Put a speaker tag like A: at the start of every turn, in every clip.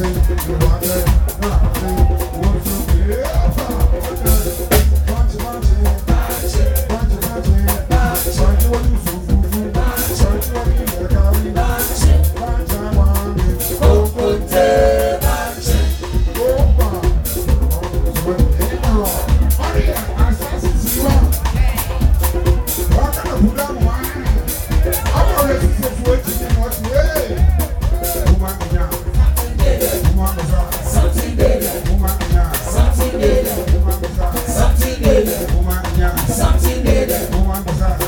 A: nothing, nothing, nothing. vamos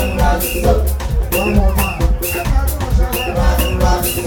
A: Look.